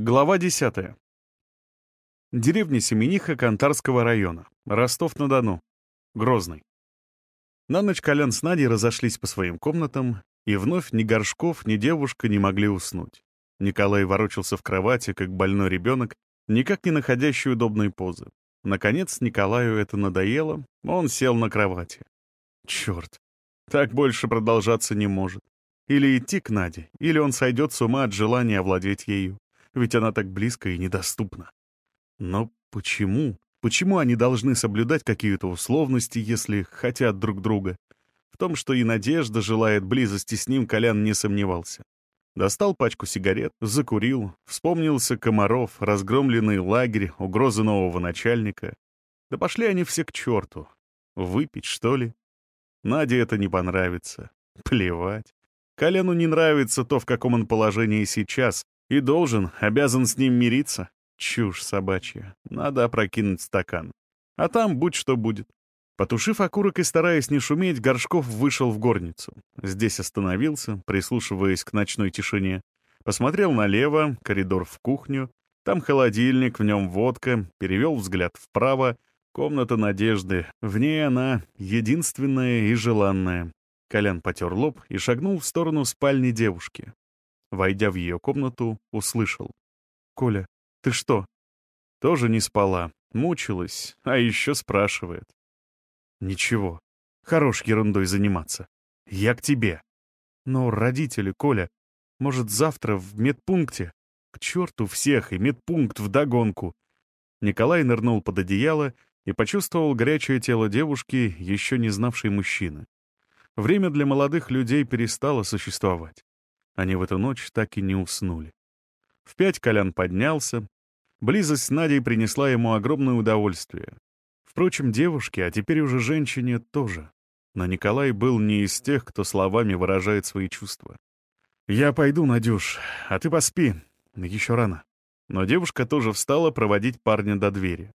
Глава 10. Деревня Семениха Кантарского района. Ростов-на-Дону. Грозный. На ночь Колян с Надей разошлись по своим комнатам, и вновь ни Горшков, ни девушка не могли уснуть. Николай ворочался в кровати, как больной ребенок, никак не находящий удобной позы. Наконец Николаю это надоело, он сел на кровати. Черт, так больше продолжаться не может. Или идти к Наде, или он сойдет с ума от желания овладеть ею ведь она так близко и недоступна. Но почему? Почему они должны соблюдать какие-то условности, если хотят друг друга? В том, что и Надежда желает близости с ним, Колян не сомневался. Достал пачку сигарет, закурил, вспомнился Комаров, разгромленный лагерь, угрозы нового начальника. Да пошли они все к черту. Выпить, что ли? Наде это не понравится. Плевать. Коляну не нравится то, в каком он положении сейчас, и должен, обязан с ним мириться. Чушь собачья. Надо опрокинуть стакан. А там будь что будет. Потушив окурок и стараясь не шуметь, Горшков вышел в горницу. Здесь остановился, прислушиваясь к ночной тишине. Посмотрел налево, коридор в кухню. Там холодильник, в нем водка. Перевел взгляд вправо. Комната Надежды. В ней она единственная и желанная. Колян потер лоб и шагнул в сторону спальни девушки. Войдя в ее комнату, услышал. «Коля, ты что?» Тоже не спала, мучилась, а еще спрашивает. «Ничего, хорош ерундой заниматься. Я к тебе». «Но родители, Коля, может, завтра в медпункте?» «К черту всех и медпункт вдогонку!» Николай нырнул под одеяло и почувствовал горячее тело девушки, еще не знавшей мужчины. Время для молодых людей перестало существовать. Они в эту ночь так и не уснули. В пять Колян поднялся. Близость с Надей принесла ему огромное удовольствие. Впрочем, девушке, а теперь уже женщине, тоже. Но Николай был не из тех, кто словами выражает свои чувства. «Я пойду, Надюш, а ты поспи. Еще рано». Но девушка тоже встала проводить парня до двери.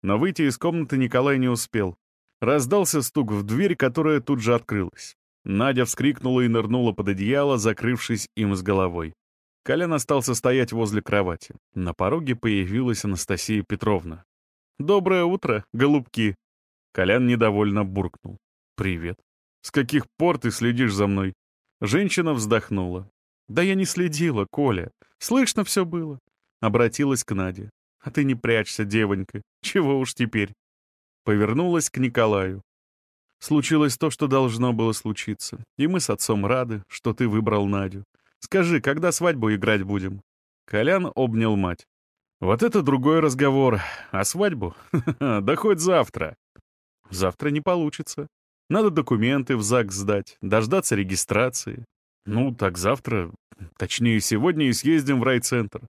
Но выйти из комнаты Николай не успел. Раздался стук в дверь, которая тут же открылась. Надя вскрикнула и нырнула под одеяло, закрывшись им с головой. Колян остался стоять возле кровати. На пороге появилась Анастасия Петровна. «Доброе утро, голубки!» Колян недовольно буркнул. «Привет. С каких пор ты следишь за мной?» Женщина вздохнула. «Да я не следила, Коля. Слышно все было». Обратилась к Наде. «А ты не прячься, девонька. Чего уж теперь?» Повернулась к Николаю. Случилось то, что должно было случиться. И мы с отцом рады, что ты выбрал Надю. Скажи, когда свадьбу играть будем?» Колян обнял мать. «Вот это другой разговор. А свадьбу? Да хоть завтра». «Завтра не получится. Надо документы в ЗАГС сдать, дождаться регистрации. Ну, так завтра, точнее, сегодня и съездим в райцентр.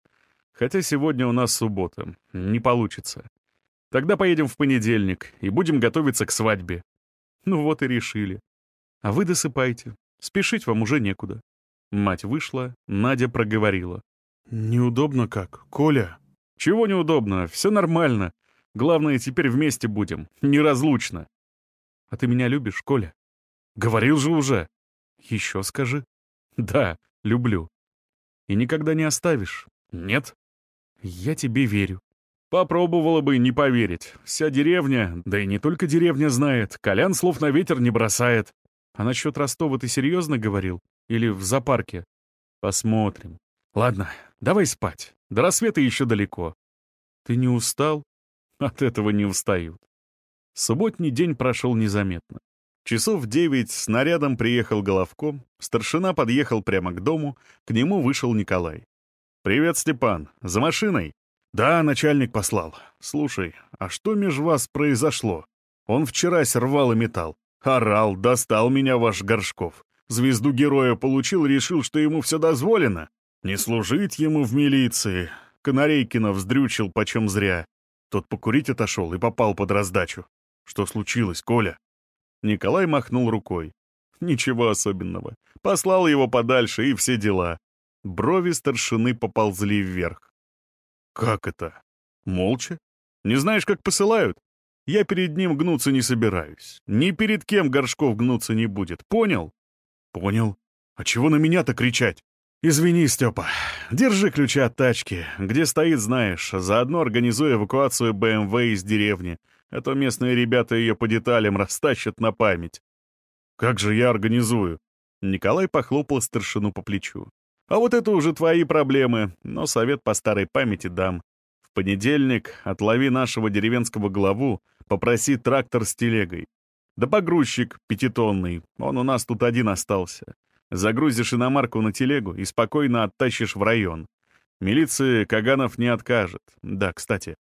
Хотя сегодня у нас суббота. Не получится. Тогда поедем в понедельник и будем готовиться к свадьбе. Ну вот и решили. А вы досыпайте. Спешить вам уже некуда. Мать вышла, Надя проговорила. «Неудобно как, Коля?» «Чего неудобно? Все нормально. Главное, теперь вместе будем. Неразлучно». «А ты меня любишь, Коля?» «Говорил же уже». «Еще скажи». «Да, люблю». «И никогда не оставишь?» «Нет». «Я тебе верю». Попробовала бы не поверить. Вся деревня, да и не только деревня знает, Колян слов на ветер не бросает. А насчет Ростова ты серьезно говорил? Или в зоопарке? Посмотрим. Ладно, давай спать. До рассвета еще далеко. Ты не устал? От этого не устают. Субботний день прошел незаметно. Часов в девять снарядом приехал Головко, старшина подъехал прямо к дому, к нему вышел Николай. «Привет, Степан. За машиной?» «Да, начальник послал. Слушай, а что меж вас произошло? Он вчера рвал и металл. Орал, достал меня ваш Горшков. Звезду героя получил, решил, что ему все дозволено. Не служить ему в милиции. Канарейкина вздрючил почем зря. Тот покурить отошел и попал под раздачу. Что случилось, Коля?» Николай махнул рукой. «Ничего особенного. Послал его подальше, и все дела». Брови старшины поползли вверх. «Как это? Молча? Не знаешь, как посылают? Я перед ним гнуться не собираюсь. Ни перед кем Горшков гнуться не будет. Понял?» «Понял. А чего на меня-то кричать?» «Извини, Степа. Держи ключи от тачки. Где стоит, знаешь. Заодно организуй эвакуацию БМВ из деревни. А то местные ребята ее по деталям растащат на память». «Как же я организую?» Николай похлопал старшину по плечу. «А вот это уже твои проблемы, но совет по старой памяти дам. В понедельник отлови нашего деревенского главу, попроси трактор с телегой. Да погрузчик пятитонный, он у нас тут один остался. Загрузишь иномарку на телегу и спокойно оттащишь в район. Милиции Каганов не откажет. Да, кстати,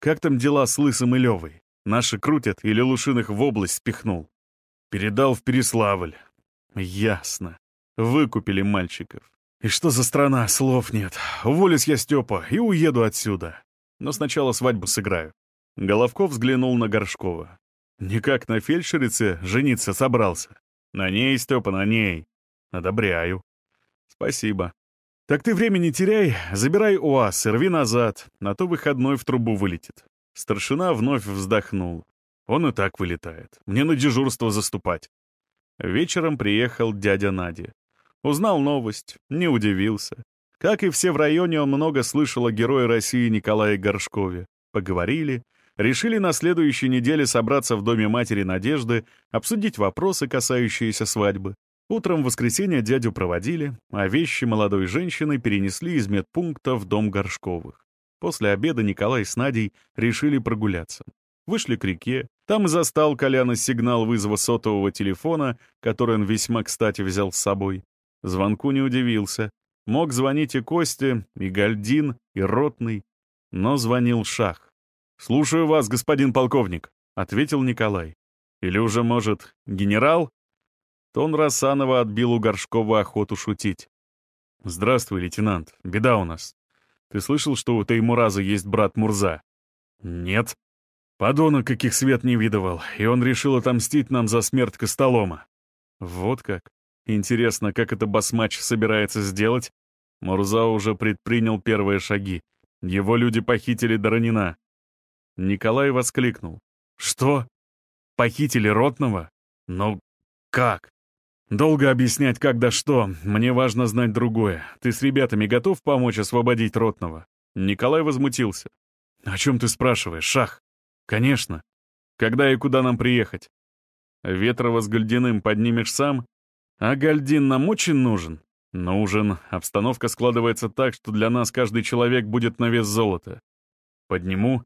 как там дела с Лысым и Левой? Наши крутят или Лушиных в область спихнул? Передал в Переславль. Ясно. Выкупили мальчиков. И что за страна, слов нет. Уволюсь я, Степа, и уеду отсюда. Но сначала свадьбу сыграю. Головков взглянул на Горшкова. Никак на фельдшерице жениться собрался. На ней, Степа, на ней. Одобряю. Спасибо. Так ты времени теряй, забирай УАЗ и рви назад, на то выходной в трубу вылетит. Старшина вновь вздохнул. Он и так вылетает. Мне на дежурство заступать. Вечером приехал дядя Надя. Узнал новость, не удивился. Как и все в районе, он много слышал о герое России Николае Горшкове. Поговорили, решили на следующей неделе собраться в доме матери Надежды, обсудить вопросы, касающиеся свадьбы. Утром в воскресенье дядю проводили, а вещи молодой женщины перенесли из медпункта в дом Горшковых. После обеда Николай с Надей решили прогуляться. Вышли к реке, там и застал Коляна сигнал вызова сотового телефона, который он весьма кстати взял с собой. Звонку не удивился. Мог звонить и Костя, и Гальдин, и Ротный. Но звонил Шах. «Слушаю вас, господин полковник», — ответил Николай. «Или уже, может, генерал?» Тон Рассанова отбил у Горшкова охоту шутить. «Здравствуй, лейтенант. Беда у нас. Ты слышал, что у Таймураза есть брат Мурза?» «Нет». Подонок каких свет не видывал, и он решил отомстить нам за смерть Костолома. Вот как. Интересно, как это басмач собирается сделать? Мурза уже предпринял первые шаги. Его люди похитили Доронина. Николай воскликнул. «Что? Похитили Ротного? Но как?» «Долго объяснять, как да что. Мне важно знать другое. Ты с ребятами готов помочь освободить Ротного?» Николай возмутился. «О чем ты спрашиваешь, Шах?» «Конечно. Когда и куда нам приехать?» «Ветрова с Гальдиным поднимешь сам?» «А Гальдин нам очень нужен?» «Нужен. Обстановка складывается так, что для нас каждый человек будет на вес золота». «Подниму.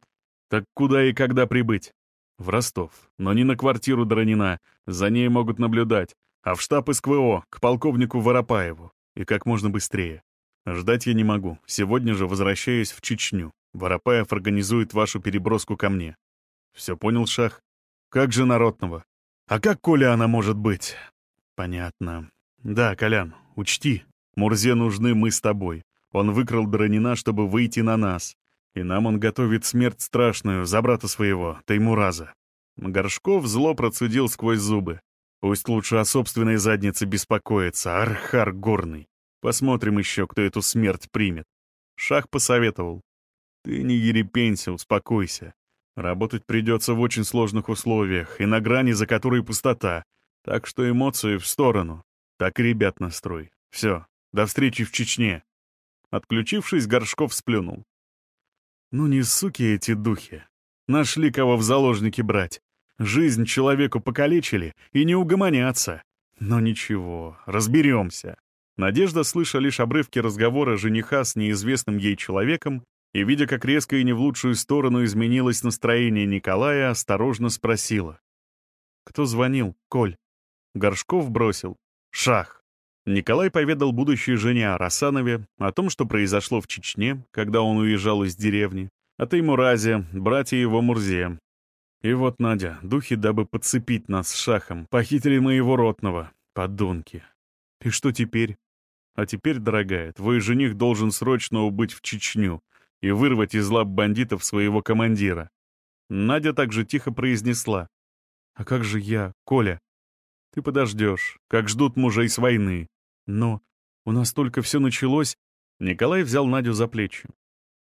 Так куда и когда прибыть?» «В Ростов. Но не на квартиру Дронина. За ней могут наблюдать а в штаб СКВО, к полковнику Воропаеву. И как можно быстрее. Ждать я не могу. Сегодня же возвращаюсь в Чечню. Воропаев организует вашу переброску ко мне. Все понял, Шах? Как же народного? А как Коля она может быть? Понятно. Да, Колян, учти. Мурзе нужны мы с тобой. Он выкрал Дронина, чтобы выйти на нас. И нам он готовит смерть страшную за брата своего, Таймураза. Горшков зло процедил сквозь зубы. Пусть лучше о собственной заднице беспокоится, Архар Горный. Посмотрим еще, кто эту смерть примет. Шах посоветовал. Ты не ерепенься, успокойся. Работать придется в очень сложных условиях и на грани, за которой пустота. Так что эмоции в сторону. Так ребят настрой. Все, до встречи в Чечне. Отключившись, Горшков сплюнул. Ну не суки эти духи. Нашли кого в заложники брать. Жизнь человеку покалечили и не угомонятся. Но ничего, разберемся. Надежда, слыша лишь обрывки разговора жениха с неизвестным ей человеком, и, видя, как резко и не в лучшую сторону изменилось настроение Николая, осторожно спросила. «Кто звонил, Коль?» Горшков бросил. «Шах». Николай поведал будущей жене о Расанове, о том, что произошло в Чечне, когда он уезжал из деревни, о Таймуразе, братья его Мурзе, и вот, Надя, духи, дабы подцепить нас с шахом, похитили моего ротного. Подонки. И что теперь? А теперь, дорогая, твой жених должен срочно убыть в Чечню и вырвать из лап бандитов своего командира. Надя также тихо произнесла. «А как же я, Коля?» «Ты подождешь, как ждут мужей с войны. Но у нас только все началось...» Николай взял Надю за плечи.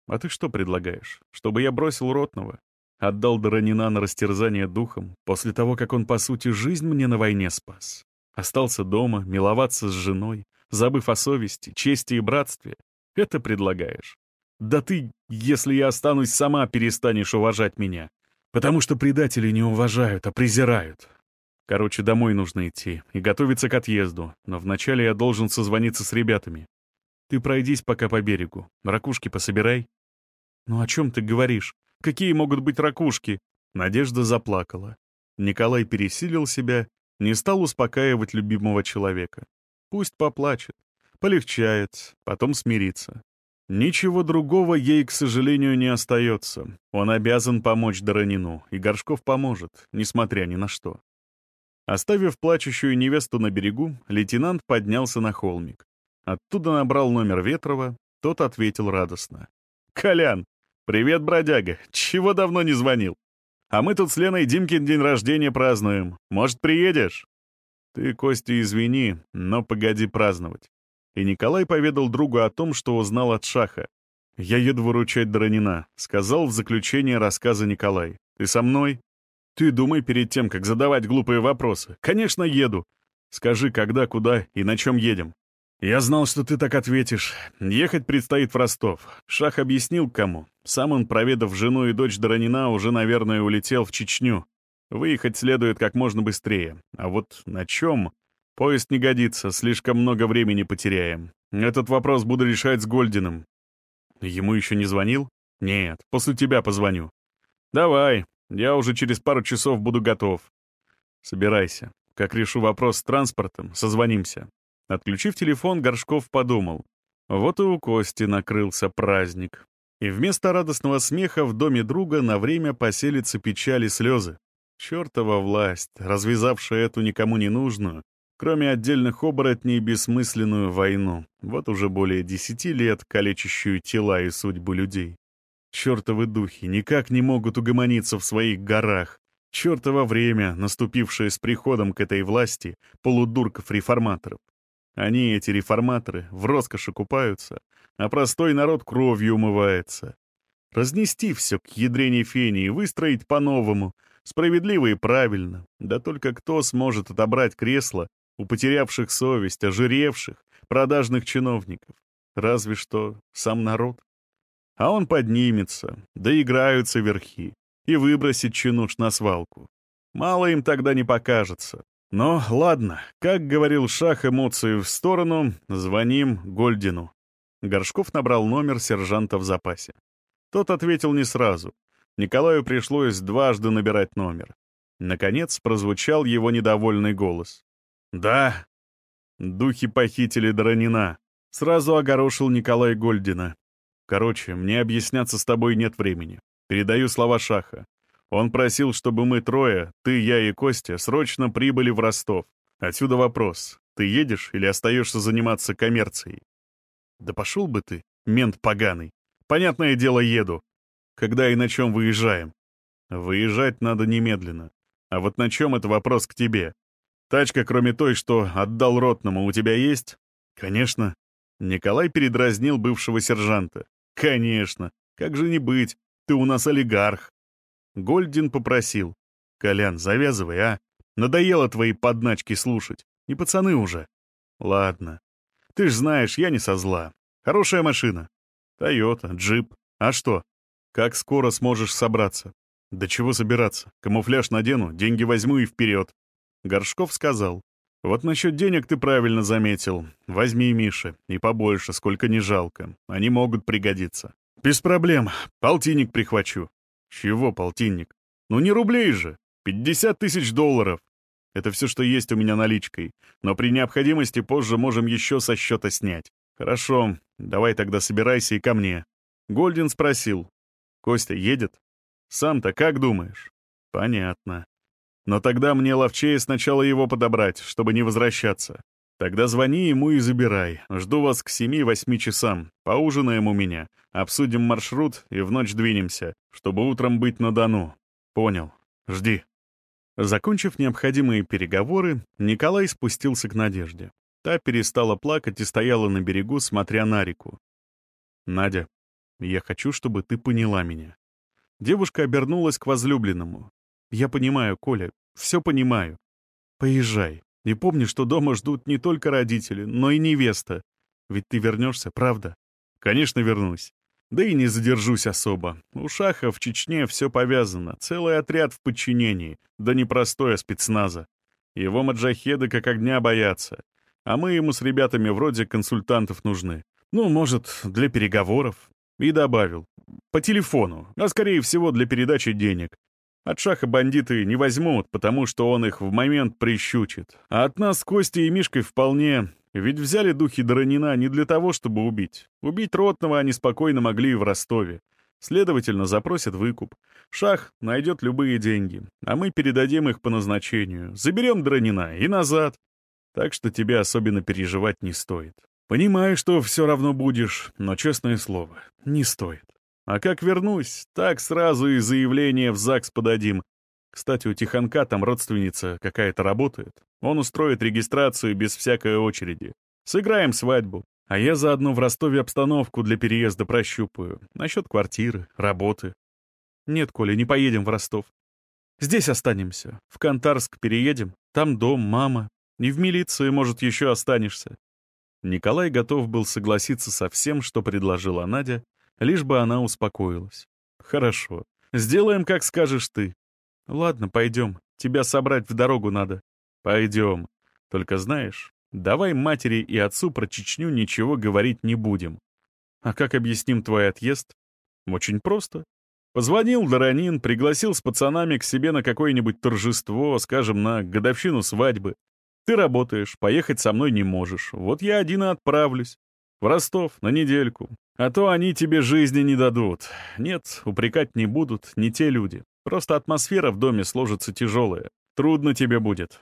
«А ты что предлагаешь? Чтобы я бросил Ротного? Отдал Доронина на растерзание духом, после того, как он, по сути, жизнь мне на войне спас. Остался дома, миловаться с женой, забыв о совести, чести и братстве. Это предлагаешь. Да ты, если я останусь сама, перестанешь уважать меня. Потому что предатели не уважают, а презирают. Короче, домой нужно идти и готовиться к отъезду, но вначале я должен созвониться с ребятами. Ты пройдись пока по берегу, ракушки пособирай. Ну о чем ты говоришь? Какие могут быть ракушки? Надежда заплакала. Николай пересилил себя, не стал успокаивать любимого человека. Пусть поплачет, полегчает, потом смирится. Ничего другого ей, к сожалению, не остается. Он обязан помочь Доронину, и Горшков поможет, несмотря ни на что. Оставив плачущую невесту на берегу, лейтенант поднялся на холмик. Оттуда набрал номер Ветрова, тот ответил радостно. «Колян! Привет, бродяга! Чего давно не звонил? А мы тут с Леной Димкин день рождения празднуем. Может, приедешь?» «Ты, Костя, извини, но погоди праздновать и Николай поведал другу о том, что узнал от Шаха. «Я еду выручать Дронина», — сказал в заключение рассказа Николай. «Ты со мной?» «Ты думай перед тем, как задавать глупые вопросы. Конечно, еду. Скажи, когда, куда и на чем едем». «Я знал, что ты так ответишь. Ехать предстоит в Ростов. Шах объяснил, кому. Сам он, проведав жену и дочь Доронина, уже, наверное, улетел в Чечню. Выехать следует как можно быстрее. А вот на чем? Поезд не годится, слишком много времени потеряем. Этот вопрос буду решать с Гольдиным. Ему еще не звонил? Нет, после тебя позвоню. Давай, я уже через пару часов буду готов. Собирайся. Как решу вопрос с транспортом, созвонимся. Отключив телефон, Горшков подумал. Вот и у Кости накрылся праздник. И вместо радостного смеха в доме друга на время поселится печаль и слезы. Чертова власть, развязавшая эту никому не нужную, кроме отдельных оборотней, бессмысленную войну, вот уже более десяти лет калечащую тела и судьбу людей. Чертовы духи никак не могут угомониться в своих горах. Чертово время, наступившее с приходом к этой власти полудурков-реформаторов. Они, эти реформаторы, в роскоши купаются, а простой народ кровью умывается. Разнести все к ядрене фени и выстроить по-новому, справедливо и правильно. Да только кто сможет отобрать кресло у потерявших совесть, ожиревших, продажных чиновников. Разве что сам народ. А он поднимется, доиграются верхи и выбросит чинуш на свалку. Мало им тогда не покажется. Но ладно, как говорил Шах эмоции в сторону, звоним Гольдину. Горшков набрал номер сержанта в запасе. Тот ответил не сразу. Николаю пришлось дважды набирать номер. Наконец прозвучал его недовольный голос. «Да». Духи похитили Доронина. Сразу огорошил Николай Гольдина. «Короче, мне объясняться с тобой нет времени. Передаю слова Шаха. Он просил, чтобы мы трое, ты, я и Костя, срочно прибыли в Ростов. Отсюда вопрос. Ты едешь или остаешься заниматься коммерцией?» «Да пошел бы ты, мент поганый. Понятное дело, еду. Когда и на чем выезжаем?» «Выезжать надо немедленно. А вот на чем это вопрос к тебе. Тачка, кроме той, что отдал ротному, у тебя есть? Конечно. Николай передразнил бывшего сержанта. Конечно. Как же не быть? Ты у нас олигарх. Гольдин попросил. Колян, завязывай, а? Надоело твои подначки слушать. Не пацаны уже. Ладно. Ты ж знаешь, я не со зла. Хорошая машина. Тойота, джип. А что? Как скоро сможешь собраться? Да чего собираться? Камуфляж надену, деньги возьму и вперед. Горшков сказал, «Вот насчет денег ты правильно заметил. Возьми, Миша, и побольше, сколько не жалко. Они могут пригодиться». «Без проблем. Полтинник прихвачу». «Чего полтинник? Ну не рублей же. 50 тысяч долларов. Это все, что есть у меня наличкой. Но при необходимости позже можем еще со счета снять». «Хорошо. Давай тогда собирайся и ко мне». Гольдин спросил. «Костя едет?» «Сам-то как думаешь?» «Понятно. Но тогда мне ловчее сначала его подобрать, чтобы не возвращаться. Тогда звони ему и забирай. Жду вас к семи-восьми часам. Поужинаем у меня, обсудим маршрут и в ночь двинемся, чтобы утром быть на Дону. Понял. Жди». Закончив необходимые переговоры, Николай спустился к Надежде. Та перестала плакать и стояла на берегу, смотря на реку. «Надя, я хочу, чтобы ты поняла меня». Девушка обернулась к возлюбленному. «Я понимаю, Коля, все понимаю. Поезжай. И помни, что дома ждут не только родители, но и невеста. Ведь ты вернешься, правда? Конечно, вернусь. Да и не задержусь особо. У Шаха в Чечне все повязано, целый отряд в подчинении, да не простое спецназа. Его маджахеды как огня боятся. А мы ему с ребятами вроде консультантов нужны. Ну, может, для переговоров. И добавил. По телефону, а скорее всего для передачи денег. От Шаха бандиты не возьмут, потому что он их в момент прищучит. А от нас с Костей и Мишкой вполне. Ведь взяли духи Доронина не для того, чтобы убить. Убить Ротного они спокойно могли и в Ростове. Следовательно, запросят выкуп. Шах найдет любые деньги, а мы передадим их по назначению. Заберем Дронина и назад. Так что тебе особенно переживать не стоит. Понимаю, что все равно будешь, но, честное слово, не стоит. А как вернусь, так сразу и заявление в ЗАГС подадим. Кстати, у Тихонка там родственница какая-то работает. Он устроит регистрацию без всякой очереди. Сыграем свадьбу. А я заодно в Ростове обстановку для переезда прощупаю. Насчет квартиры, работы. Нет, Коля, не поедем в Ростов. Здесь останемся. В Кантарск переедем. Там дом, мама. И в милиции, может, еще останешься. Николай готов был согласиться со всем, что предложила Надя, лишь бы она успокоилась. «Хорошо. Сделаем, как скажешь ты». «Ладно, пойдем. Тебя собрать в дорогу надо». «Пойдем. Только знаешь, Давай матери и отцу про Чечню ничего говорить не будем. А как объясним твой отъезд? Очень просто. Позвонил Доронин, пригласил с пацанами к себе на какое-нибудь торжество, скажем, на годовщину свадьбы. Ты работаешь, поехать со мной не можешь. Вот я один и отправлюсь. В Ростов на недельку. А то они тебе жизни не дадут. Нет, упрекать не будут, не те люди. Просто атмосфера в доме сложится тяжелая. Трудно тебе будет.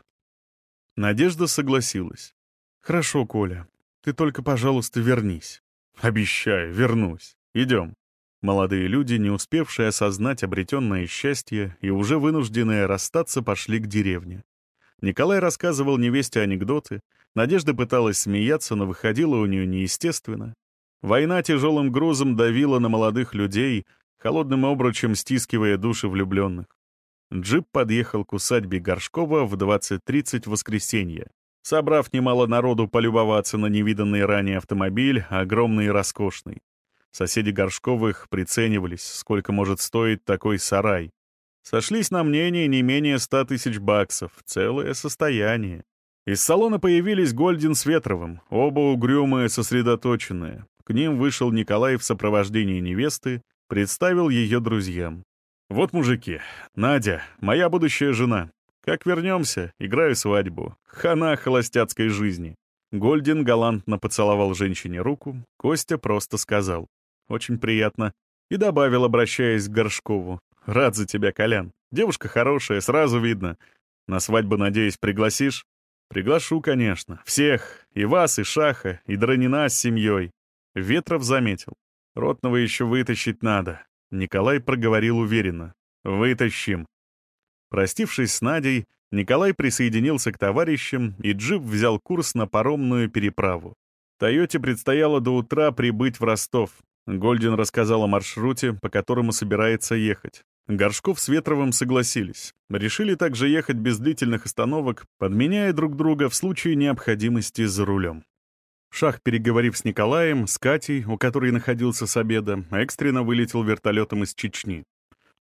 Надежда согласилась. «Хорошо, Коля. Ты только, пожалуйста, вернись». «Обещаю, вернусь. Идем». Молодые люди, не успевшие осознать обретенное счастье и уже вынужденные расстаться, пошли к деревне. Николай рассказывал невесте анекдоты, Надежда пыталась смеяться, но выходила у нее неестественно. Война тяжелым грузом давила на молодых людей, холодным обручем стискивая души влюбленных. Джип подъехал к усадьбе Горшкова в 20.30 воскресенье собрав немало народу полюбоваться на невиданный ранее автомобиль, огромный и роскошный. Соседи Горшковых приценивались, сколько может стоить такой сарай. Сошлись на мнение не менее ста тысяч баксов, целое состояние. Из салона появились Гольдин с Ветровым, оба угрюмые, сосредоточенные. К ним вышел Николай в сопровождении невесты, представил ее друзьям. «Вот мужики, Надя, моя будущая жена. Как вернемся, играю свадьбу. Хана холостяцкой жизни. Гольдин галантно поцеловал женщине руку, Костя просто сказал. «Очень приятно». И добавил, обращаясь к Горшкову. «Рад за тебя, Колян. Девушка хорошая, сразу видно. На свадьбу, надеюсь, пригласишь?» «Приглашу, конечно. Всех. И вас, и Шаха, и Дронина с семьей». Ветров заметил. «Ротного еще вытащить надо». Николай проговорил уверенно. «Вытащим. Простившись с Надей, Николай присоединился к товарищам, и джип взял курс на паромную переправу. Тойоте предстояло до утра прибыть в Ростов. Гольдин рассказал о маршруте, по которому собирается ехать. Горшков с Ветровым согласились. Решили также ехать без длительных остановок, подменяя друг друга в случае необходимости за рулем. Шах, переговорив с Николаем, с Катей, у которой находился с обеда, экстренно вылетел вертолетом из Чечни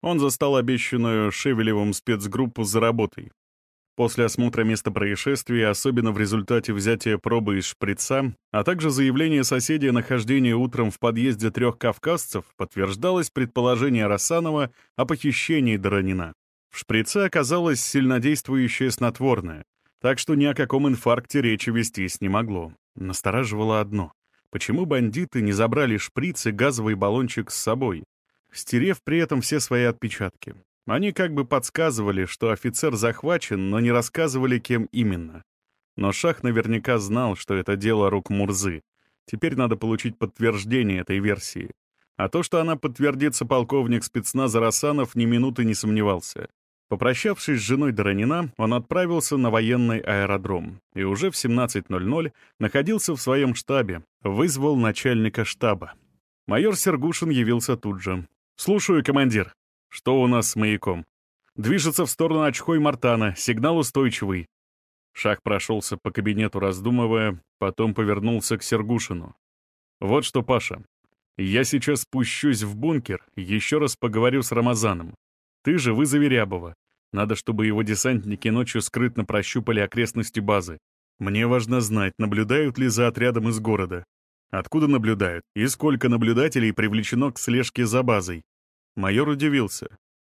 он застал обещанную Шевелевым спецгруппу за работой. После осмотра места происшествия, особенно в результате взятия пробы из шприца, а также заявления соседей о нахождении утром в подъезде трех кавказцев, подтверждалось предположение Рассанова о похищении Доронина. В шприце оказалось сильнодействующее снотворное, так что ни о каком инфаркте речи вестись не могло. Настораживало одно — почему бандиты не забрали шприц и газовый баллончик с собой? стерев при этом все свои отпечатки. Они как бы подсказывали, что офицер захвачен, но не рассказывали, кем именно. Но Шах наверняка знал, что это дело рук Мурзы. Теперь надо получить подтверждение этой версии. А то, что она подтвердится, полковник спецназа Рассанов ни минуты не сомневался. Попрощавшись с женой Доронина, он отправился на военный аэродром и уже в 17.00 находился в своем штабе, вызвал начальника штаба. Майор Сергушин явился тут же. «Слушаю, командир. Что у нас с маяком?» «Движется в сторону Очхой-Мартана. Сигнал устойчивый». Шах прошелся по кабинету, раздумывая, потом повернулся к Сергушину. «Вот что, Паша, я сейчас спущусь в бункер, еще раз поговорю с Рамазаном. Ты же вызови Рябова. Надо, чтобы его десантники ночью скрытно прощупали окрестности базы. Мне важно знать, наблюдают ли за отрядом из города. Откуда наблюдают и сколько наблюдателей привлечено к слежке за базой. Майор удивился.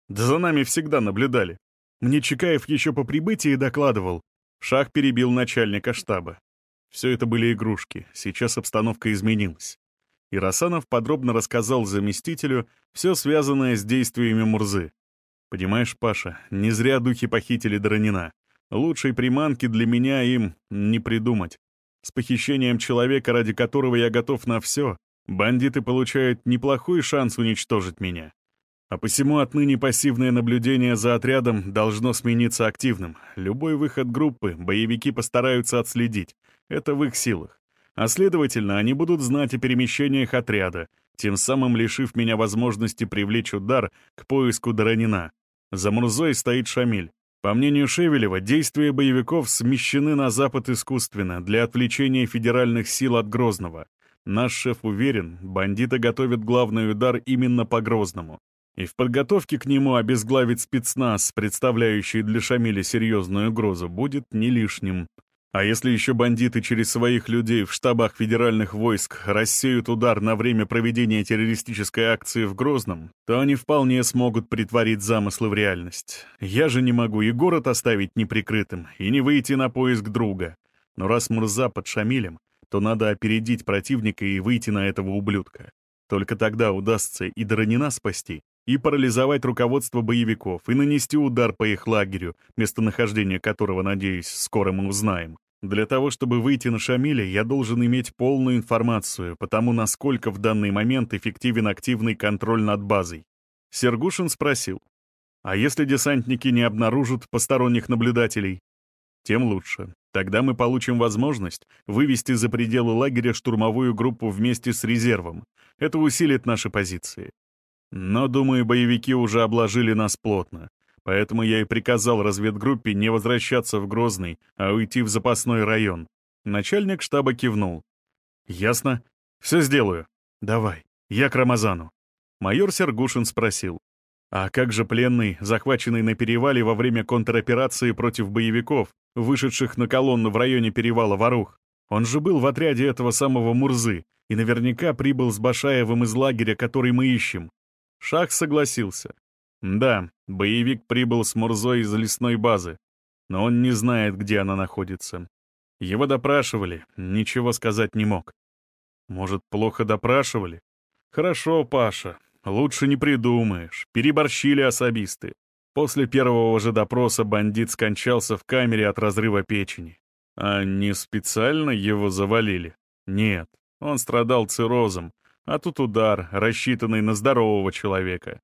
Да за нами всегда наблюдали. Мне Чекаев еще по прибытии докладывал. Шах перебил начальника штаба. Все это были игрушки, сейчас обстановка изменилась. И Расанов подробно рассказал заместителю все связанное с действиями Мурзы. Понимаешь, Паша, не зря духи похитили Дронина. Лучшей приманки для меня им не придумать. С похищением человека, ради которого я готов на все, бандиты получают неплохой шанс уничтожить меня. А посему отныне пассивное наблюдение за отрядом должно смениться активным. Любой выход группы боевики постараются отследить. Это в их силах. А следовательно, они будут знать о перемещениях отряда, тем самым лишив меня возможности привлечь удар к поиску Доронина. За Мурзой стоит Шамиль. По мнению Шевелева, действия боевиков смещены на запад искусственно для отвлечения федеральных сил от Грозного. Наш шеф уверен, бандиты готовят главный удар именно по Грозному. И в подготовке к нему обезглавить спецназ, представляющий для Шамиля серьезную угрозу, будет не лишним. А если еще бандиты через своих людей в штабах федеральных войск рассеют удар на время проведения террористической акции в Грозном, то они вполне смогут притворить замыслы в реальность. Я же не могу и город оставить неприкрытым, и не выйти на поиск друга. Но раз Мурза под Шамилем, то надо опередить противника и выйти на этого ублюдка. Только тогда удастся и Доронина спасти, и парализовать руководство боевиков, и нанести удар по их лагерю, местонахождение которого, надеюсь, скоро мы узнаем. Для того, чтобы выйти на Шамиля, я должен иметь полную информацию по тому, насколько в данный момент эффективен активный контроль над базой. Сергушин спросил, а если десантники не обнаружат посторонних наблюдателей? Тем лучше. Тогда мы получим возможность вывести за пределы лагеря штурмовую группу вместе с резервом. Это усилит наши позиции. Но, думаю, боевики уже обложили нас плотно. Поэтому я и приказал разведгруппе не возвращаться в Грозный, а уйти в запасной район. Начальник штаба кивнул. «Ясно. Все сделаю. Давай. Я к Рамазану». Майор Сергушин спросил. «А как же пленный, захваченный на перевале во время контроперации против боевиков, вышедших на колонну в районе перевала Ворух? Он же был в отряде этого самого Мурзы и наверняка прибыл с Башаевым из лагеря, который мы ищем. Шах согласился. Да, боевик прибыл с Мурзой из лесной базы, но он не знает, где она находится. Его допрашивали, ничего сказать не мог. Может, плохо допрашивали? Хорошо, Паша, лучше не придумаешь. Переборщили особисты. После первого же допроса бандит скончался в камере от разрыва печени. А не специально его завалили? Нет, он страдал циррозом, а тут удар, рассчитанный на здорового человека.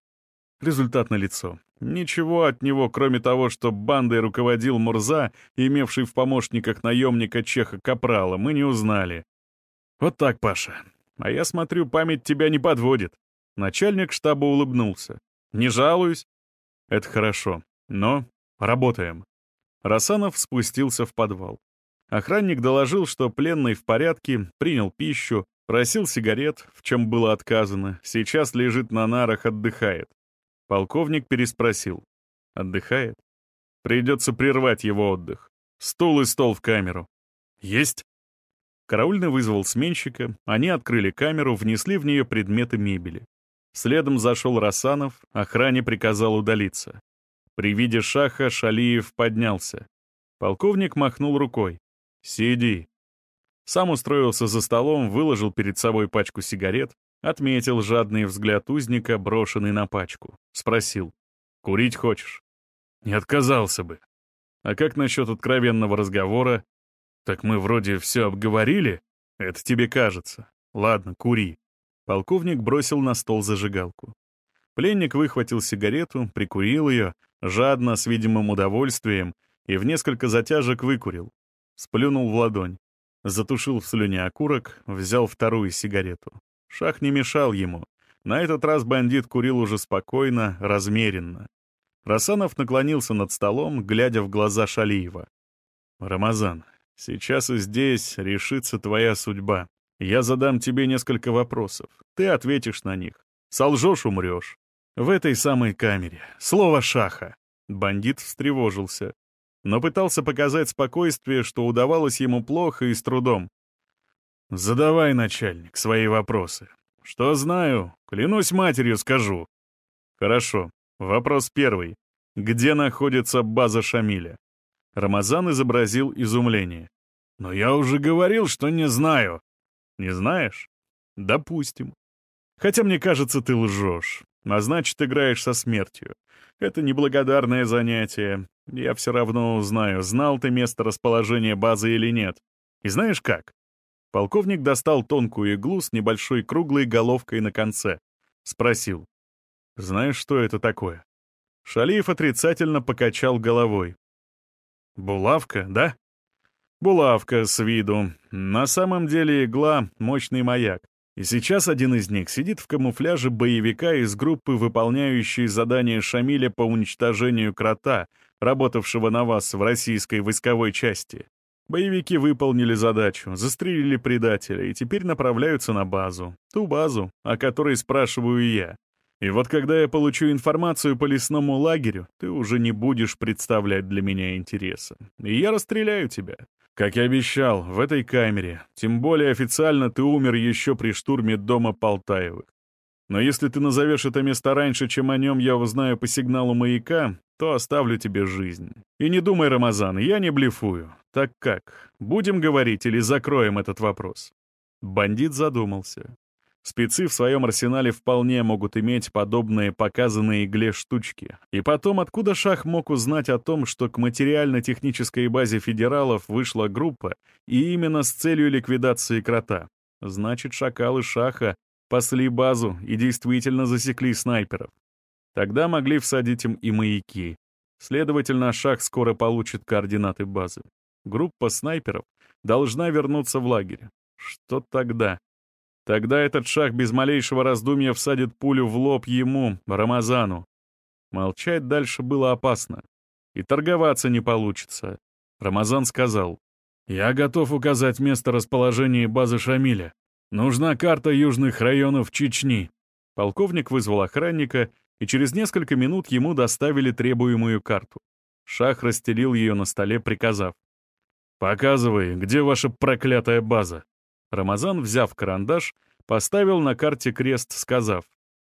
Результат налицо. Ничего от него, кроме того, что бандой руководил Мурза, имевший в помощниках наемника Чеха Капрала, мы не узнали. Вот так, Паша. А я смотрю, память тебя не подводит. Начальник штаба улыбнулся. Не жалуюсь. Это хорошо. Но работаем. Расанов спустился в подвал. Охранник доложил, что пленный в порядке, принял пищу, Просил сигарет, в чем было отказано, сейчас лежит на нарах, отдыхает. Полковник переспросил. Отдыхает? Придется прервать его отдых. Стул и стол в камеру. Есть? Караульный вызвал сменщика, они открыли камеру, внесли в нее предметы мебели. Следом зашел Расанов, охране приказал удалиться. При виде шаха Шалиев поднялся. Полковник махнул рукой. «Сиди». Сам устроился за столом, выложил перед собой пачку сигарет, отметил жадный взгляд узника, брошенный на пачку. Спросил, «Курить хочешь?» «Не отказался бы». «А как насчет откровенного разговора?» «Так мы вроде все обговорили?» «Это тебе кажется. Ладно, кури». Полковник бросил на стол зажигалку. Пленник выхватил сигарету, прикурил ее, жадно, с видимым удовольствием, и в несколько затяжек выкурил. Сплюнул в ладонь. Затушил в слюне окурок, взял вторую сигарету. Шах не мешал ему. На этот раз бандит курил уже спокойно, размеренно. Расанов наклонился над столом, глядя в глаза Шалиева. Рамазан, сейчас и здесь решится твоя судьба. Я задам тебе несколько вопросов. Ты ответишь на них. Солжешь — умрешь. В этой самой камере. Слово шаха. Бандит встревожился, но пытался показать спокойствие, что удавалось ему плохо и с трудом. «Задавай, начальник, свои вопросы. Что знаю, клянусь матерью скажу». «Хорошо. Вопрос первый. Где находится база Шамиля?» Рамазан изобразил изумление. «Но я уже говорил, что не знаю». «Не знаешь?» «Допустим. Хотя мне кажется, ты лжешь, а значит, играешь со смертью. Это неблагодарное занятие. Я все равно узнаю, знал ты место расположения базы или нет. И знаешь как? Полковник достал тонкую иглу с небольшой круглой головкой на конце. Спросил. «Знаешь, что это такое?» Шалиев отрицательно покачал головой. «Булавка, да?» «Булавка с виду. На самом деле игла — мощный маяк. И сейчас один из них сидит в камуфляже боевика из группы, выполняющей задание Шамиля по уничтожению крота, работавшего на вас в российской войсковой части. Боевики выполнили задачу, застрелили предателя и теперь направляются на базу. Ту базу, о которой спрашиваю я. И вот когда я получу информацию по лесному лагерю, ты уже не будешь представлять для меня интереса. И я расстреляю тебя. Как и обещал, в этой камере. Тем более официально ты умер еще при штурме дома Полтаевых. Но если ты назовешь это место раньше, чем о нем я узнаю по сигналу маяка, то оставлю тебе жизнь. И не думай, Рамазан, я не блефую. Так как, будем говорить или закроем этот вопрос?» Бандит задумался. Спецы в своем арсенале вполне могут иметь подобные показанные игле штучки. И потом, откуда Шах мог узнать о том, что к материально-технической базе федералов вышла группа, и именно с целью ликвидации крота? Значит, шакалы Шаха пасли базу и действительно засекли снайперов. Тогда могли всадить им и маяки. Следовательно, Шах скоро получит координаты базы. Группа снайперов должна вернуться в лагерь. Что тогда? Тогда этот шах без малейшего раздумья всадит пулю в лоб ему, Рамазану. Молчать дальше было опасно. И торговаться не получится. Рамазан сказал, «Я готов указать место расположения базы Шамиля. Нужна карта южных районов Чечни». Полковник вызвал охранника, и через несколько минут ему доставили требуемую карту. Шах расстелил ее на столе, приказав, «Показывай, где ваша проклятая база?» Рамазан, взяв карандаш, поставил на карте крест, сказав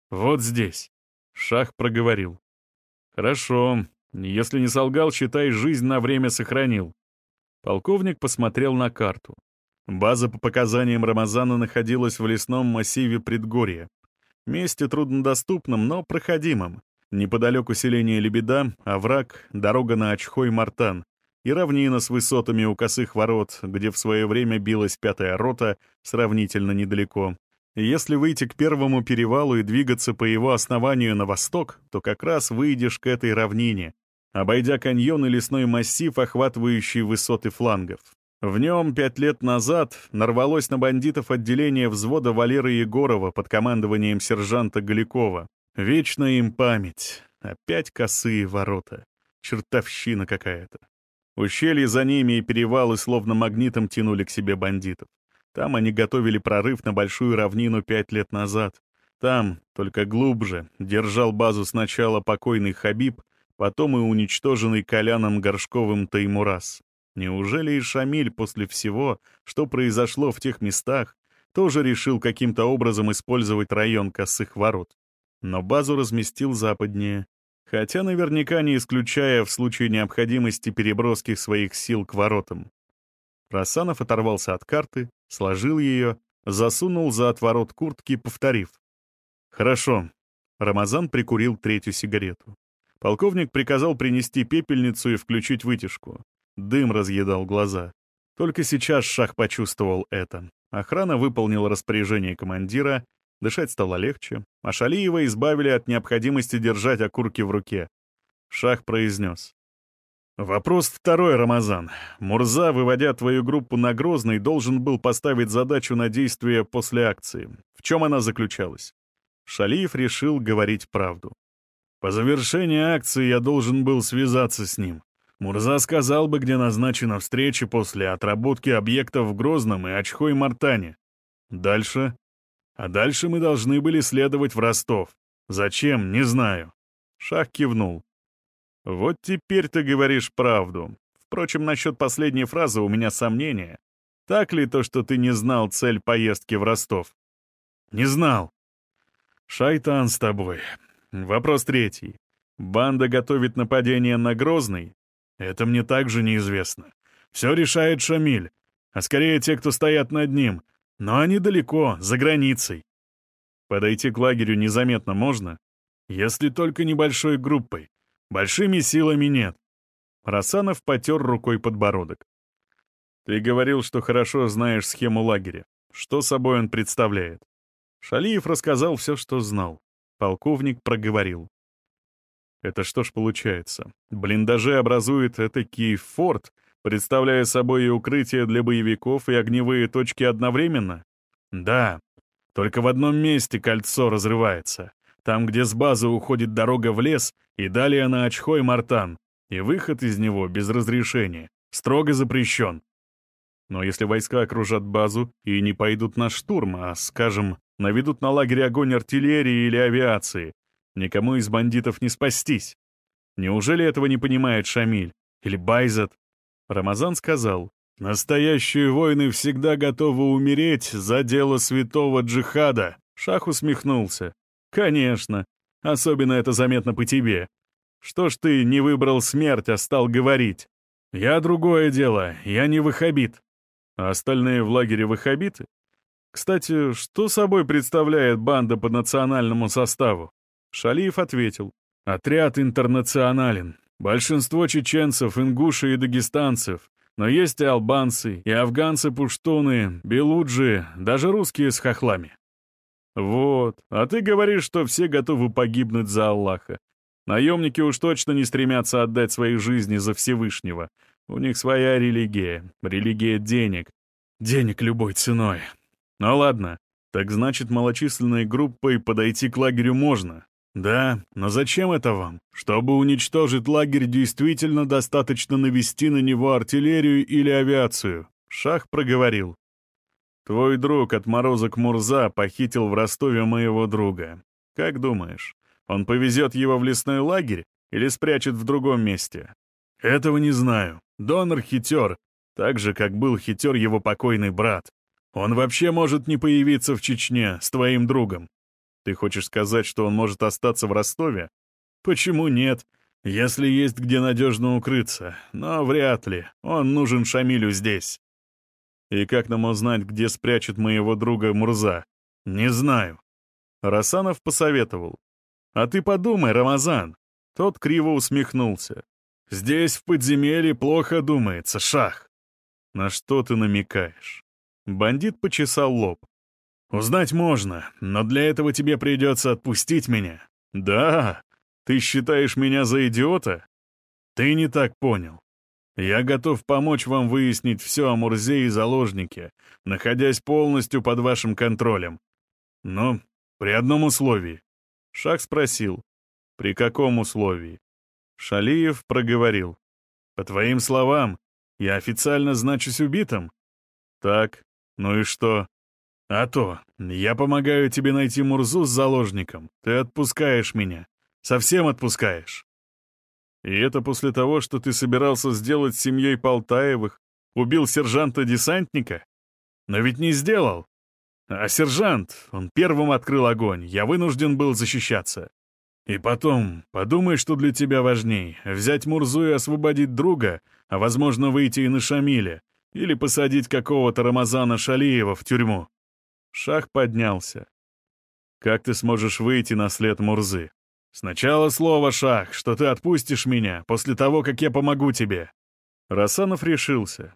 «Вот здесь». Шах проговорил. «Хорошо. Если не солгал, считай, жизнь на время сохранил». Полковник посмотрел на карту. База по показаниям Рамазана находилась в лесном массиве предгорья. Месте труднодоступном, но проходимом. Неподалеку селение Лебеда, овраг, дорога на Очхой-Мартан, и равнина с высотами у косых ворот, где в свое время билась пятая рота, сравнительно недалеко. если выйти к первому перевалу и двигаться по его основанию на восток, то как раз выйдешь к этой равнине, обойдя каньон и лесной массив, охватывающий высоты флангов. В нем пять лет назад нарвалось на бандитов отделение взвода Валеры Егорова под командованием сержанта Галякова. Вечная им память. Опять косые ворота. Чертовщина какая-то. Ущелья за ними и перевалы словно магнитом тянули к себе бандитов. Там они готовили прорыв на большую равнину пять лет назад. Там, только глубже, держал базу сначала покойный Хабиб, потом и уничтоженный Коляном Горшковым Таймурас. Неужели и Шамиль после всего, что произошло в тех местах, тоже решил каким-то образом использовать район косых ворот? Но базу разместил западнее, хотя наверняка не исключая в случае необходимости переброски своих сил к воротам. Расанов оторвался от карты, сложил ее, засунул за отворот куртки, повторив. «Хорошо». Рамазан прикурил третью сигарету. Полковник приказал принести пепельницу и включить вытяжку. Дым разъедал глаза. Только сейчас Шах почувствовал это. Охрана выполнила распоряжение командира, Дышать стало легче, а Шалиева избавили от необходимости держать окурки в руке. Шах произнес. «Вопрос второй, Рамазан. Мурза, выводя твою группу на Грозный, должен был поставить задачу на действие после акции. В чем она заключалась?» Шалиев решил говорить правду. «По завершении акции я должен был связаться с ним. Мурза сказал бы, где назначена встреча после отработки объектов в Грозном и Очхой-Мартане. Дальше? А дальше мы должны были следовать в Ростов. Зачем, не знаю. Шах кивнул. Вот теперь ты говоришь правду. Впрочем, насчет последней фразы у меня сомнения. Так ли то, что ты не знал цель поездки в Ростов? Не знал. Шайтан с тобой. Вопрос третий. Банда готовит нападение на Грозный? Это мне также неизвестно. Все решает Шамиль, а скорее те, кто стоят над ним. Но они далеко, за границей. Подойти к лагерю незаметно можно, если только небольшой группой. Большими силами нет. Расанов потер рукой подбородок. Ты говорил, что хорошо знаешь схему лагеря. Что собой он представляет? Шалиев рассказал все, что знал. Полковник проговорил. Это что ж получается? Блиндажи образуют этакий форт, представляя собой и укрытие для боевиков, и огневые точки одновременно? Да, только в одном месте кольцо разрывается. Там, где с базы уходит дорога в лес, и далее на Очхой-Мартан, и выход из него без разрешения, строго запрещен. Но если войска окружат базу и не пойдут на штурм, а, скажем, наведут на лагерь огонь артиллерии или авиации, никому из бандитов не спастись. Неужели этого не понимает Шамиль? Или Байзат? Рамазан сказал, «Настоящие воины всегда готовы умереть за дело святого джихада». Шах усмехнулся. «Конечно. Особенно это заметно по тебе. Что ж ты не выбрал смерть, а стал говорить? Я другое дело, я не ваххабит. А остальные в лагере ваххабиты? Кстати, что собой представляет банда по национальному составу? Шалиев ответил. Отряд интернационален. Большинство чеченцев, ингуши и дагестанцев. Но есть и албанцы, и афганцы-пуштуны, белуджи, даже русские с хохлами. Вот, а ты говоришь, что все готовы погибнуть за Аллаха. Наемники уж точно не стремятся отдать свои жизни за Всевышнего. У них своя религия, религия денег. Денег любой ценой. Ну ладно, так значит, малочисленной группой подойти к лагерю можно. Да, но зачем это вам? Чтобы уничтожить лагерь, действительно достаточно навести на него артиллерию или авиацию. Шах проговорил. Твой друг, отморозок Мурза, похитил в Ростове моего друга. Как думаешь, он повезет его в лесной лагерь или спрячет в другом месте? Этого не знаю. Донор хитер, так же, как был хитер его покойный брат. Он вообще может не появиться в Чечне с твоим другом. Ты хочешь сказать, что он может остаться в Ростове? Почему нет? Если есть где надежно укрыться. Но вряд ли. Он нужен Шамилю здесь. И как нам узнать, где спрячет моего друга Мурза? Не знаю. Расанов посоветовал. «А ты подумай, Рамазан!» Тот криво усмехнулся. «Здесь, в подземелье, плохо думается, шах!» «На что ты намекаешь?» Бандит почесал лоб. «Узнать можно, но для этого тебе придется отпустить меня». «Да? Ты считаешь меня за идиота?» «Ты не так понял. Я готов помочь вам выяснить все о Мурзе и заложнике, находясь полностью под вашим контролем. Но при одном условии. Шах спросил, при каком условии? Шалиев проговорил. По твоим словам, я официально значусь убитым? Так, ну и что? А то, я помогаю тебе найти Мурзу с заложником. Ты отпускаешь меня. Совсем отпускаешь. И это после того, что ты собирался сделать с семьей Полтаевых, убил сержанта-десантника? Но ведь не сделал. А сержант, он первым открыл огонь, я вынужден был защищаться. И потом, подумай, что для тебя важней — взять Мурзу и освободить друга, а, возможно, выйти и на Шамиля, или посадить какого-то Рамазана Шалиева в тюрьму. Шах поднялся. «Как ты сможешь выйти на след Мурзы? Сначала слово, Шах, что ты отпустишь меня после того, как я помогу тебе». Расанов решился.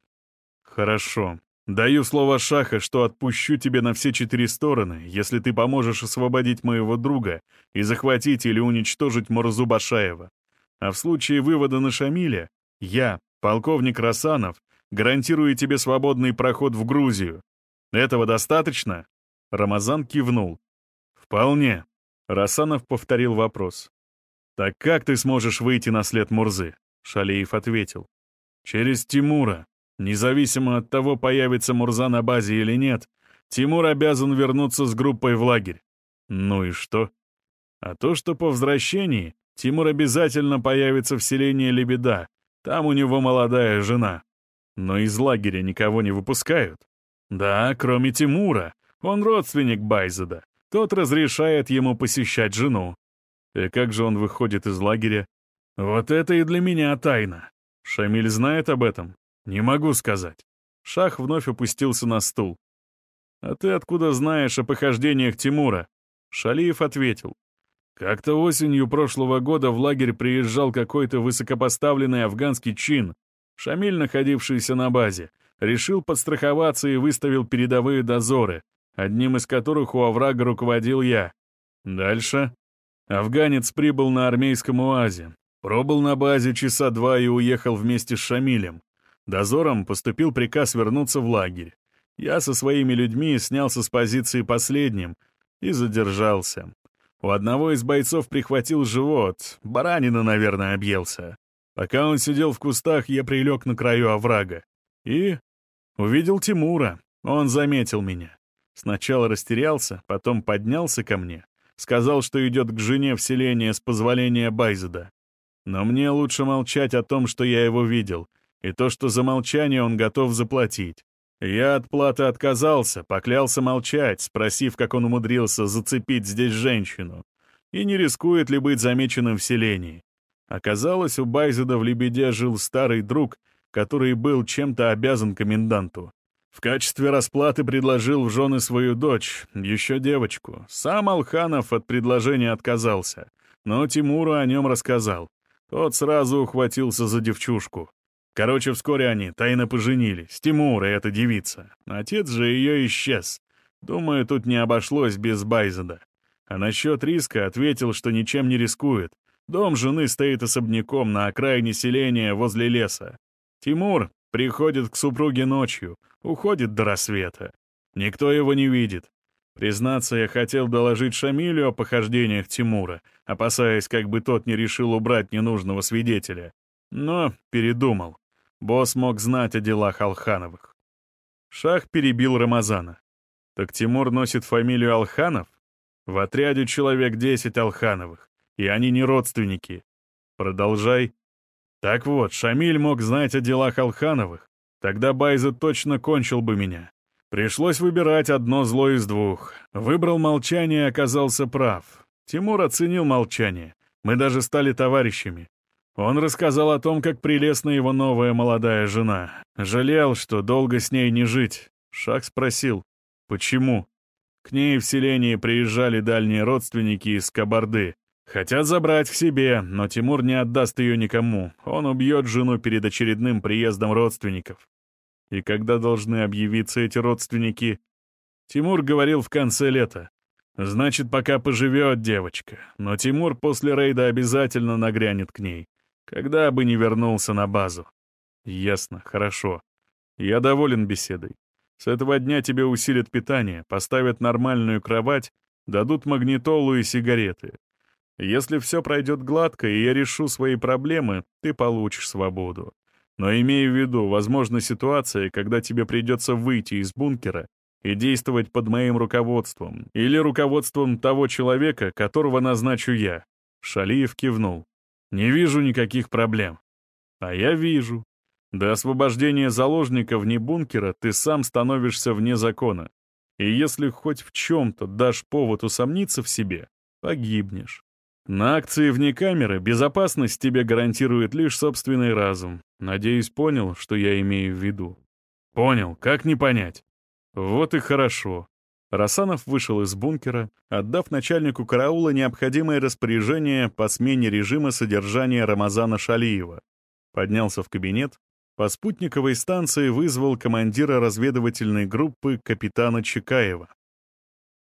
«Хорошо, Даю слово Шаха, что отпущу тебе на все четыре стороны, если ты поможешь освободить моего друга и захватить или уничтожить Мурзу Башаева. А в случае вывода на Шамиля, я, полковник Расанов, гарантирую тебе свободный проход в Грузию. Этого достаточно?» Рамазан кивнул. «Вполне». Расанов повторил вопрос. «Так как ты сможешь выйти на след Мурзы? Шалеев ответил. «Через Тимура. Независимо от того, появится Мурза на базе или нет, Тимур обязан вернуться с группой в лагерь. Ну и что? А то, что по возвращении Тимур обязательно появится в селении Лебеда, там у него молодая жена. Но из лагеря никого не выпускают. Да, кроме Тимура. Он родственник Байзеда. Тот разрешает ему посещать жену. И как же он выходит из лагеря? Вот это и для меня тайна. Шамиль знает об этом? Не могу сказать. Шах вновь опустился на стул. «А ты откуда знаешь о похождениях Тимура?» Шалиев ответил. «Как-то осенью прошлого года в лагерь приезжал какой-то высокопоставленный афганский чин, Шамиль, находившийся на базе, решил подстраховаться и выставил передовые дозоры, одним из которых у оврага руководил я. Дальше. Афганец прибыл на армейском УАЗе, пробыл на базе часа два и уехал вместе с Шамилем. Дозором поступил приказ вернуться в лагерь. Я со своими людьми снялся с позиции последним и задержался. У одного из бойцов прихватил живот, баранина, наверное, объелся. Пока он сидел в кустах, я прилег на краю оврага. И увидел Тимура. Он заметил меня. Сначала растерялся, потом поднялся ко мне. Сказал, что идет к жене в селение с позволения Байзеда. Но мне лучше молчать о том, что я его видел, и то, что за молчание он готов заплатить. Я от платы отказался, поклялся молчать, спросив, как он умудрился зацепить здесь женщину, и не рискует ли быть замеченным в селении. Оказалось, у Байзеда в Лебеде жил старый друг, который был чем-то обязан коменданту. В качестве расплаты предложил в жены свою дочь, еще девочку. Сам Алханов от предложения отказался, но Тимуру о нем рассказал. Тот сразу ухватился за девчушку. Короче, вскоре они тайно поженились. Тимур и эта девица. Отец же ее исчез. Думаю, тут не обошлось без Байзеда. А насчет риска ответил, что ничем не рискует. Дом жены стоит особняком на окраине селения возле леса. Тимур приходит к супруге ночью, уходит до рассвета. Никто его не видит. Признаться, я хотел доложить Шамилю о похождениях Тимура, опасаясь, как бы тот не решил убрать ненужного свидетеля. Но передумал. Босс мог знать о делах Алхановых. Шах перебил Рамазана. Так Тимур носит фамилию Алханов? В отряде человек 10 Алхановых, и они не родственники. Продолжай. Так вот, Шамиль мог знать о делах Алхановых. Тогда Байза точно кончил бы меня. Пришлось выбирать одно зло из двух. Выбрал молчание и оказался прав. Тимур оценил молчание. Мы даже стали товарищами. Он рассказал о том, как прелестна его новая молодая жена. Жалел, что долго с ней не жить. Шах спросил, почему? К ней в селении приезжали дальние родственники из Кабарды. Хотят забрать к себе, но Тимур не отдаст ее никому. Он убьет жену перед очередным приездом родственников. И когда должны объявиться эти родственники? Тимур говорил в конце лета. Значит, пока поживет девочка. Но Тимур после рейда обязательно нагрянет к ней. Когда бы не вернулся на базу. Ясно, хорошо. Я доволен беседой. С этого дня тебе усилят питание, поставят нормальную кровать, дадут магнитолу и сигареты. Если все пройдет гладко, и я решу свои проблемы, ты получишь свободу. Но имей в виду, возможна ситуация, когда тебе придется выйти из бункера и действовать под моим руководством или руководством того человека, которого назначу я. Шалиев кивнул. Не вижу никаких проблем. А я вижу. До освобождения заложника вне бункера ты сам становишься вне закона. И если хоть в чем-то дашь повод усомниться в себе, погибнешь. На акции вне камеры безопасность тебе гарантирует лишь собственный разум. Надеюсь, понял, что я имею в виду. Понял, как не понять? Вот и хорошо. Расанов вышел из бункера, отдав начальнику караула необходимое распоряжение по смене режима содержания Рамазана Шалиева. Поднялся в кабинет, по спутниковой станции вызвал командира разведывательной группы капитана Чекаева.